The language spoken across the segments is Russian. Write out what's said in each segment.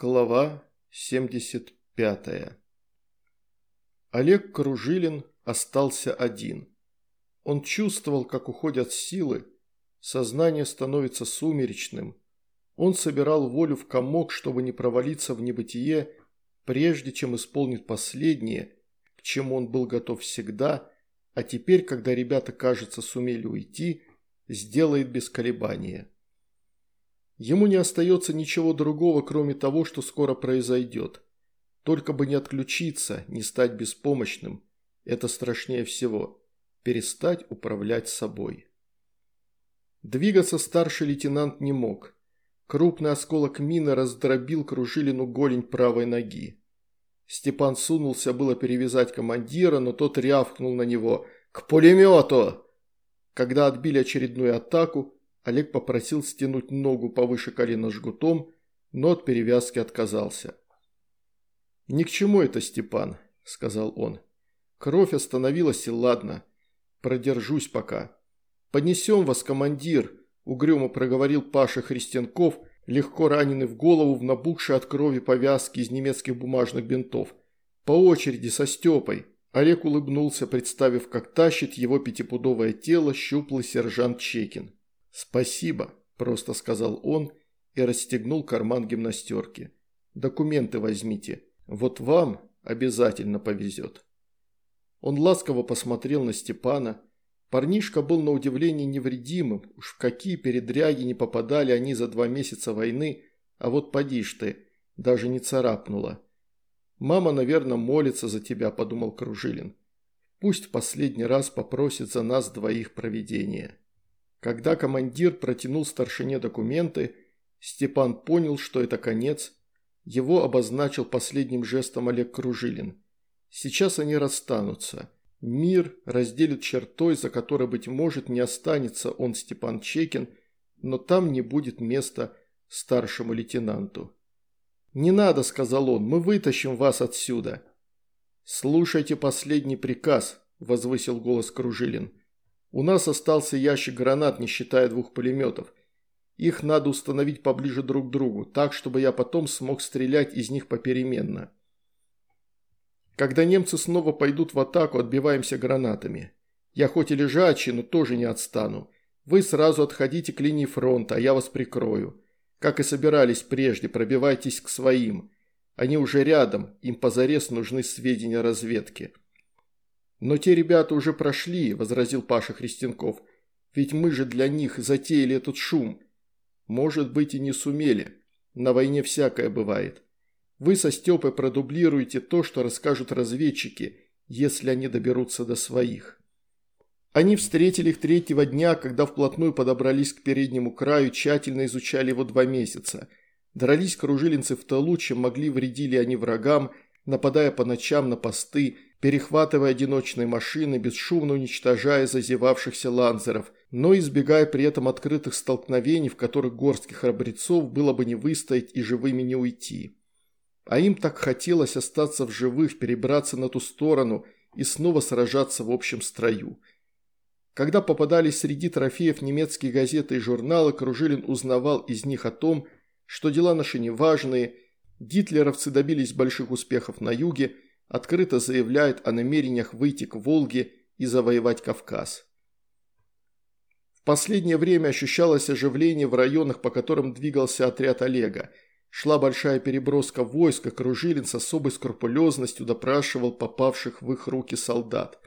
Глава 75 Олег Кружилин остался один. Он чувствовал, как уходят силы, сознание становится сумеречным. Он собирал волю в комок, чтобы не провалиться в небытие, прежде чем исполнит последнее, к чему он был готов всегда, а теперь, когда ребята, кажется, сумели уйти, сделает без колебания. Ему не остается ничего другого, кроме того, что скоро произойдет. Только бы не отключиться, не стать беспомощным. Это страшнее всего. Перестать управлять собой. Двигаться старший лейтенант не мог. Крупный осколок мины раздробил Кружилину голень правой ноги. Степан сунулся было перевязать командира, но тот рявкнул на него «К пулемету!». Когда отбили очередную атаку, Олег попросил стянуть ногу повыше колена жгутом, но от перевязки отказался. «Ни к чему это, Степан», – сказал он. «Кровь остановилась и ладно. Продержусь пока». «Понесем вас, командир», – угрюмо проговорил Паша Христенков, легко раненый в голову в набухшей от крови повязки из немецких бумажных бинтов. «По очереди со Степой». Олег улыбнулся, представив, как тащит его пятипудовое тело щуплый сержант Чекин. «Спасибо», – просто сказал он и расстегнул карман гимнастерки. «Документы возьмите. Вот вам обязательно повезет». Он ласково посмотрел на Степана. Парнишка был на удивление невредимым. Уж в какие передряги не попадали они за два месяца войны, а вот поди ж ты, даже не царапнула. «Мама, наверное, молится за тебя», – подумал Кружилин. «Пусть в последний раз попросит за нас двоих проведения». Когда командир протянул старшине документы, Степан понял, что это конец. Его обозначил последним жестом Олег Кружилин. Сейчас они расстанутся. Мир разделит чертой, за которой, быть может, не останется он Степан Чекин, но там не будет места старшему лейтенанту. «Не надо», – сказал он, – «мы вытащим вас отсюда». «Слушайте последний приказ», – возвысил голос Кружилин. У нас остался ящик гранат, не считая двух пулеметов. Их надо установить поближе друг к другу, так, чтобы я потом смог стрелять из них попеременно. Когда немцы снова пойдут в атаку, отбиваемся гранатами. Я хоть и лежачий, но тоже не отстану. Вы сразу отходите к линии фронта, а я вас прикрою. Как и собирались прежде, пробивайтесь к своим. Они уже рядом, им позарез нужны сведения разведки. «Но те ребята уже прошли», – возразил Паша Христенков. «Ведь мы же для них затеяли этот шум. Может быть и не сумели. На войне всякое бывает. Вы со Степой продублируете то, что расскажут разведчики, если они доберутся до своих». Они встретили их третьего дня, когда вплотную подобрались к переднему краю, тщательно изучали его два месяца. Дрались кружилинцы в тылу, чем могли вредили они врагам, нападая по ночам на посты, перехватывая одиночные машины, бесшумно уничтожая зазевавшихся ланзеров, но избегая при этом открытых столкновений, в которых горских храбрецов было бы не выстоять и живыми не уйти. А им так хотелось остаться в живых, перебраться на ту сторону и снова сражаться в общем строю. Когда попадались среди трофеев немецкие газеты и журналы, Кружилин узнавал из них о том, что дела наши неважные, гитлеровцы добились больших успехов на юге – открыто заявляет о намерениях выйти к Волге и завоевать Кавказ. В последнее время ощущалось оживление в районах, по которым двигался отряд Олега. Шла большая переброска войск, Кружилин с особой скрупулезностью допрашивал попавших в их руки солдат.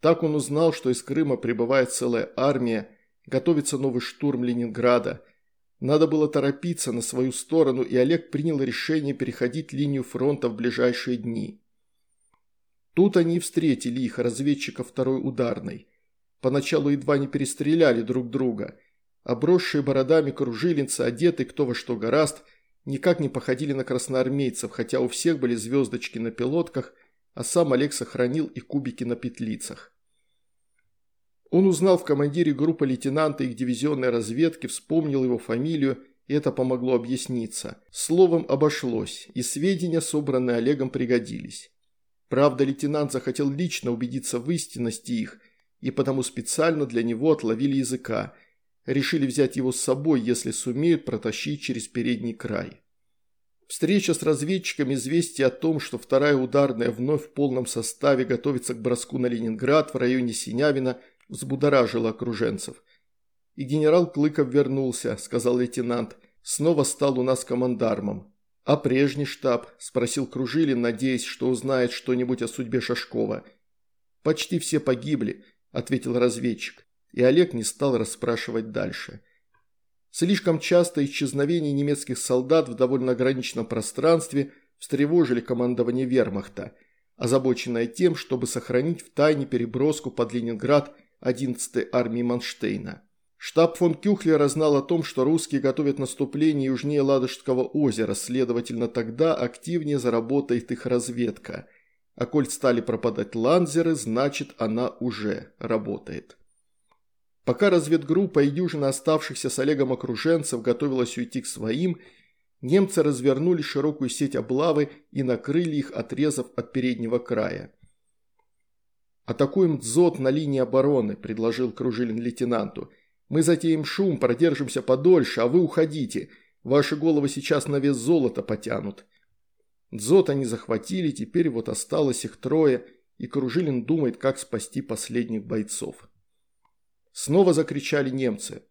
Так он узнал, что из Крыма прибывает целая армия, готовится новый штурм Ленинграда – надо было торопиться на свою сторону, и Олег принял решение переходить линию фронта в ближайшие дни. Тут они встретили их, разведчиков второй ударной. Поначалу едва не перестреляли друг друга. Обросшие бородами кружилинцы, одетые кто во что гораст, никак не походили на красноармейцев, хотя у всех были звездочки на пилотках, а сам Олег сохранил и кубики на петлицах. Он узнал в командире группы лейтенанта их дивизионной разведки, вспомнил его фамилию, и это помогло объясниться. Словом, обошлось, и сведения, собранные Олегом, пригодились. Правда, лейтенант захотел лично убедиться в истинности их, и потому специально для него отловили языка. Решили взять его с собой, если сумеют протащить через передний край. Встреча с разведчиками известие о том, что вторая ударная вновь в полном составе готовится к броску на Ленинград в районе Синявина, взбудоражила окруженцев. «И генерал Клыков вернулся», – сказал лейтенант. «Снова стал у нас командармом». «А прежний штаб?» – спросил Кружилин, надеясь, что узнает что-нибудь о судьбе Шашкова. «Почти все погибли», – ответил разведчик, и Олег не стал расспрашивать дальше. Слишком часто исчезновение немецких солдат в довольно ограниченном пространстве встревожили командование вермахта, озабоченное тем, чтобы сохранить в тайне переброску под Ленинград 11-й армии Манштейна. Штаб фон Кюхлера знал о том, что русские готовят наступление южнее Ладожского озера, следовательно, тогда активнее заработает их разведка. А коль стали пропадать ланзеры, значит она уже работает. Пока разведгруппа и дюжина оставшихся с Олегом окруженцев готовилась уйти к своим, немцы развернули широкую сеть облавы и накрыли их, отрезав от переднего края. «Атакуем дзот на линии обороны», – предложил Кружилин лейтенанту. «Мы затеем шум, продержимся подольше, а вы уходите. Ваши головы сейчас на вес золота потянут». Дзот они захватили, теперь вот осталось их трое, и Кружилин думает, как спасти последних бойцов. Снова закричали немцы.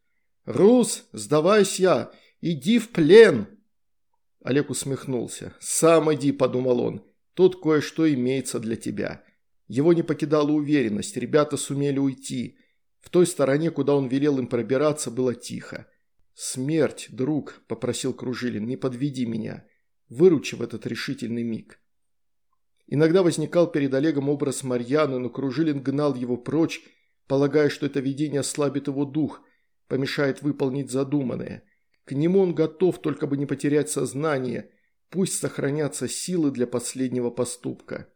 «Рус, сдавайся! Иди в плен!» Олег усмехнулся. «Сам иди», – подумал он. «Тут кое-что имеется для тебя». Его не покидала уверенность, ребята сумели уйти. В той стороне, куда он велел им пробираться, было тихо. «Смерть, друг», – попросил Кружилин, – «не подведи меня. Выручи в этот решительный миг». Иногда возникал перед Олегом образ Марьяны, но Кружилин гнал его прочь полагая, что это видение ослабит его дух, помешает выполнить задуманное. К нему он готов, только бы не потерять сознание, пусть сохранятся силы для последнего поступка.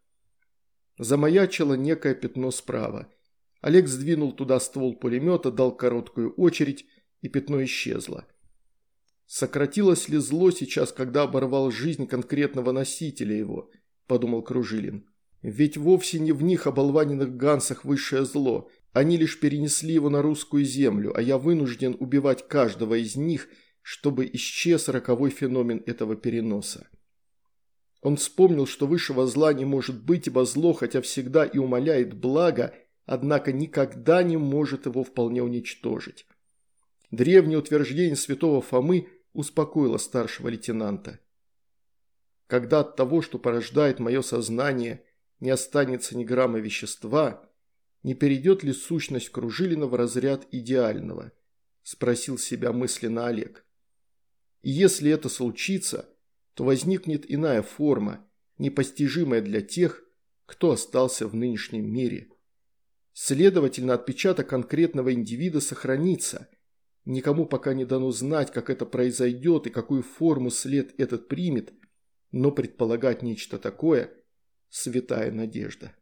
Замаячило некое пятно справа. Олег сдвинул туда ствол пулемета, дал короткую очередь, и пятно исчезло. Сократилось ли зло сейчас, когда оборвал жизнь конкретного носителя его, подумал Кружилин. Ведь вовсе не в них, оболваненных гансах, высшее зло – они лишь перенесли его на русскую землю, а я вынужден убивать каждого из них, чтобы исчез роковой феномен этого переноса. Он вспомнил, что высшего зла не может быть, ибо зло, хотя всегда и умоляет благо, однако никогда не может его вполне уничтожить. Древнее утверждение святого Фомы успокоило старшего лейтенанта. Когда от того, что порождает мое сознание, не останется ни грамма вещества – не перейдет ли сущность Кружилина в разряд идеального? Спросил себя мысленно Олег. И если это случится, то возникнет иная форма, непостижимая для тех, кто остался в нынешнем мире. Следовательно, отпечаток конкретного индивида сохранится. Никому пока не дано знать, как это произойдет и какую форму след этот примет, но предполагать нечто такое – святая надежда.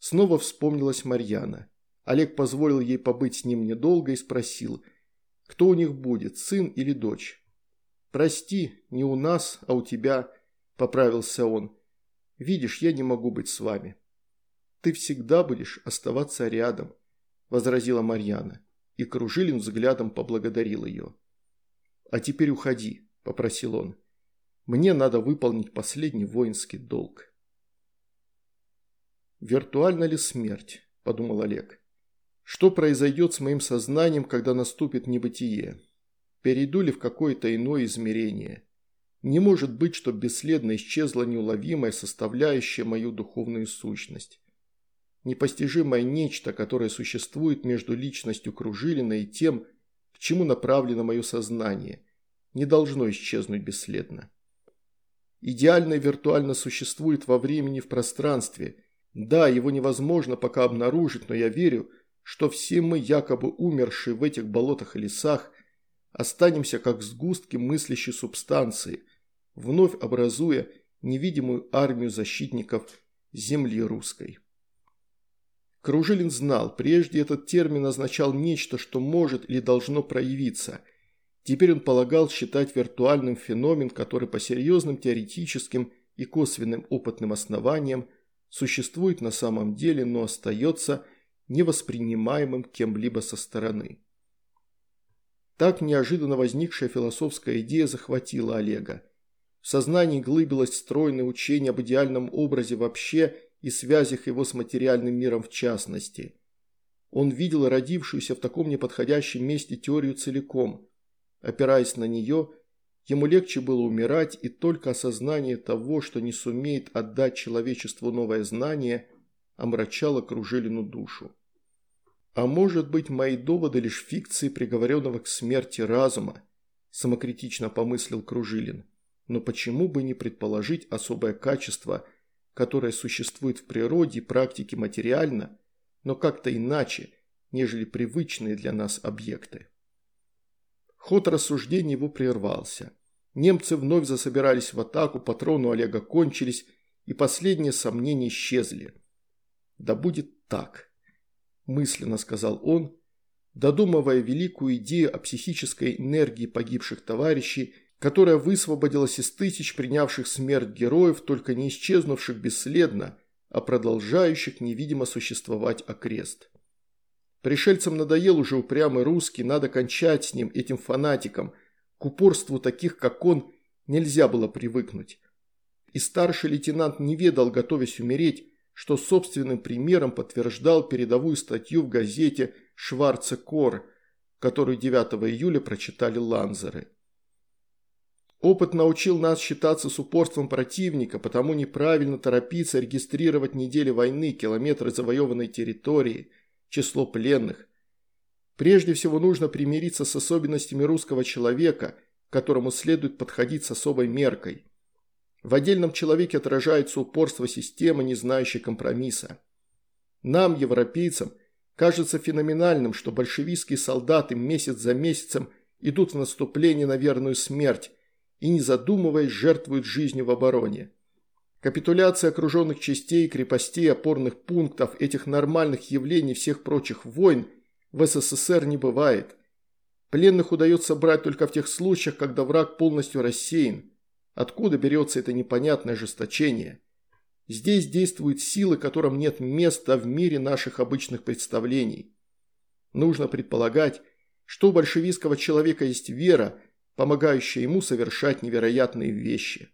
Снова вспомнилась Марьяна. Олег позволил ей побыть с ним недолго и спросил, кто у них будет, сын или дочь. «Прости, не у нас, а у тебя», – поправился он. «Видишь, я не могу быть с вами». «Ты всегда будешь оставаться рядом», – возразила Марьяна, и Кружилин взглядом поблагодарил ее. «А теперь уходи», – попросил он. «Мне надо выполнить последний воинский долг». «Виртуальна ли смерть?» – подумал Олег. «Что произойдет с моим сознанием, когда наступит небытие? Перейду ли в какое-то иное измерение? Не может быть, что бесследно исчезла неуловимая составляющая мою духовную сущность. Непостижимое нечто, которое существует между личностью Кружилина и тем, к чему направлено мое сознание, не должно исчезнуть бесследно. Идеальное виртуально существует во времени в пространстве – да, его невозможно пока обнаружить, но я верю, что все мы, якобы умершие в этих болотах и лесах, останемся как сгустки мыслящей субстанции, вновь образуя невидимую армию защитников земли русской. Кружилин знал, прежде этот термин означал нечто, что может или должно проявиться. Теперь он полагал считать виртуальным феномен, который по серьезным теоретическим и косвенным опытным основаниям существует на самом деле, но остается невоспринимаемым кем-либо со стороны. Так неожиданно возникшая философская идея захватила Олега. В сознании глыбилось стройное учение об идеальном образе вообще и связях его с материальным миром в частности. Он видел родившуюся в таком неподходящем месте теорию целиком. Опираясь на нее, ему легче было умирать, и только осознание того, что не сумеет отдать человечеству новое знание, омрачало Кружилину душу. А может быть, мои доводы лишь фикции приговоренного к смерти разума, самокритично помыслил Кружилин. Но почему бы не предположить особое качество, которое существует в природе и практике материально, но как-то иначе, нежели привычные для нас объекты? Ход рассуждений его прервался. Немцы вновь засобирались в атаку, патроны Олега кончились, и последние сомнения исчезли. «Да будет так», – мысленно сказал он, додумывая великую идею о психической энергии погибших товарищей – которая высвободилась из тысяч принявших смерть героев, только не исчезнувших бесследно, а продолжающих невидимо существовать окрест. Пришельцам надоел уже упрямый русский, надо кончать с ним, этим фанатиком. К упорству таких, как он, нельзя было привыкнуть. И старший лейтенант не ведал, готовясь умереть, что собственным примером подтверждал передовую статью в газете «Шварце Кор», которую 9 июля прочитали ланзеры. Опыт научил нас считаться с упорством противника, потому неправильно торопиться регистрировать недели войны, километры завоеванной территории, число пленных. Прежде всего нужно примириться с особенностями русского человека, к которому следует подходить с особой меркой. В отдельном человеке отражается упорство системы, не знающей компромисса. Нам, европейцам, кажется феноменальным, что большевистские солдаты месяц за месяцем идут в наступление на верную смерть, и, не задумываясь, жертвуют жизнью в обороне. Капитуляция окруженных частей, крепостей, опорных пунктов, этих нормальных явлений всех прочих войн в СССР не бывает. Пленных удается брать только в тех случаях, когда враг полностью рассеян. Откуда берется это непонятное ожесточение? Здесь действуют силы, которым нет места в мире наших обычных представлений. Нужно предполагать, что у большевистского человека есть вера, помогающая ему совершать невероятные вещи.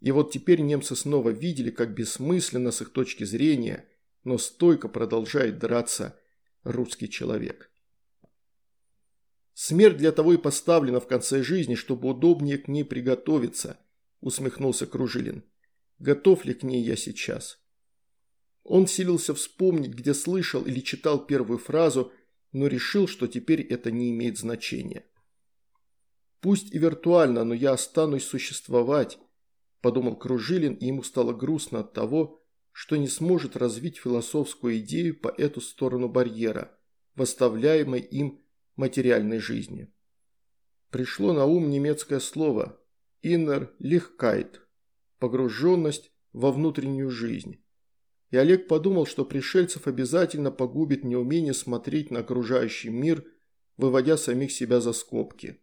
И вот теперь немцы снова видели, как бессмысленно с их точки зрения, но стойко продолжает драться русский человек. Смерть для того и поставлена в конце жизни, чтобы удобнее к ней приготовиться, усмехнулся Кружилин. Готов ли к ней я сейчас? Он силился вспомнить, где слышал или читал первую фразу, но решил, что теперь это не имеет значения. Пусть и виртуально, но я останусь существовать, подумал Кружилин, и ему стало грустно от того, что не сможет развить философскую идею по эту сторону барьера, восставляемой им материальной жизни. Пришло на ум немецкое слово «inner Lichkeit» – погруженность во внутреннюю жизнь. И Олег подумал, что пришельцев обязательно погубит неумение смотреть на окружающий мир, выводя самих себя за скобки.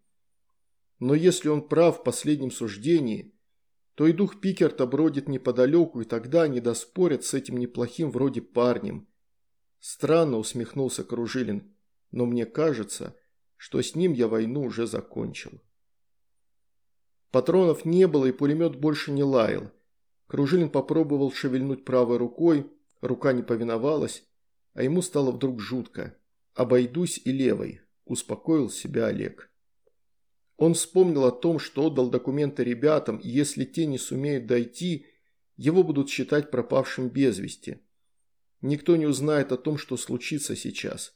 Но если он прав в последнем суждении, то и дух Пикерта бродит неподалеку, и тогда они доспорят с этим неплохим вроде парнем. Странно усмехнулся Кружилин, но мне кажется, что с ним я войну уже закончил. Патронов не было, и пулемет больше не лаял. Кружилин попробовал шевельнуть правой рукой, рука не повиновалась, а ему стало вдруг жутко. «Обойдусь и левой», – успокоил себя Олег. Он вспомнил о том, что отдал документы ребятам, и если те не сумеют дойти, его будут считать пропавшим без вести. Никто не узнает о том, что случится сейчас.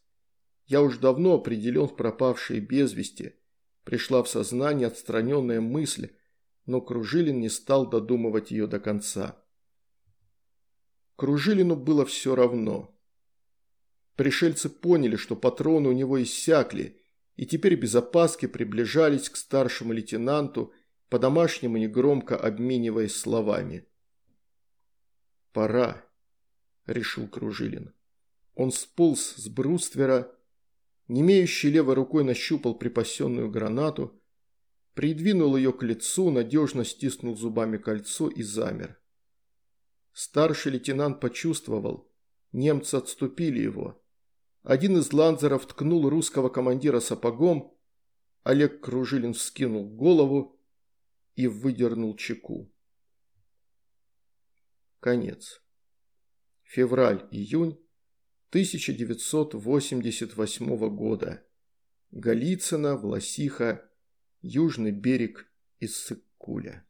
Я уж давно определен в пропавшие без вести. Пришла в сознание отстраненная мысль, но Кружилин не стал додумывать ее до конца. Кружилину было все равно. Пришельцы поняли, что патроны у него иссякли, и теперь без опаски приближались к старшему лейтенанту, по-домашнему негромко обмениваясь словами. «Пора», – решил Кружилин. Он сполз с бруствера, немеющий левой рукой нащупал припасенную гранату, придвинул ее к лицу, надежно стиснул зубами кольцо и замер. Старший лейтенант почувствовал, немцы отступили его. Один из ланзеров ткнул русского командира сапогом, Олег Кружилин вскинул голову и выдернул чеку. Конец. Февраль-июнь 1988 года. Голицыно, Власиха, Южный берег Иссык-Куля.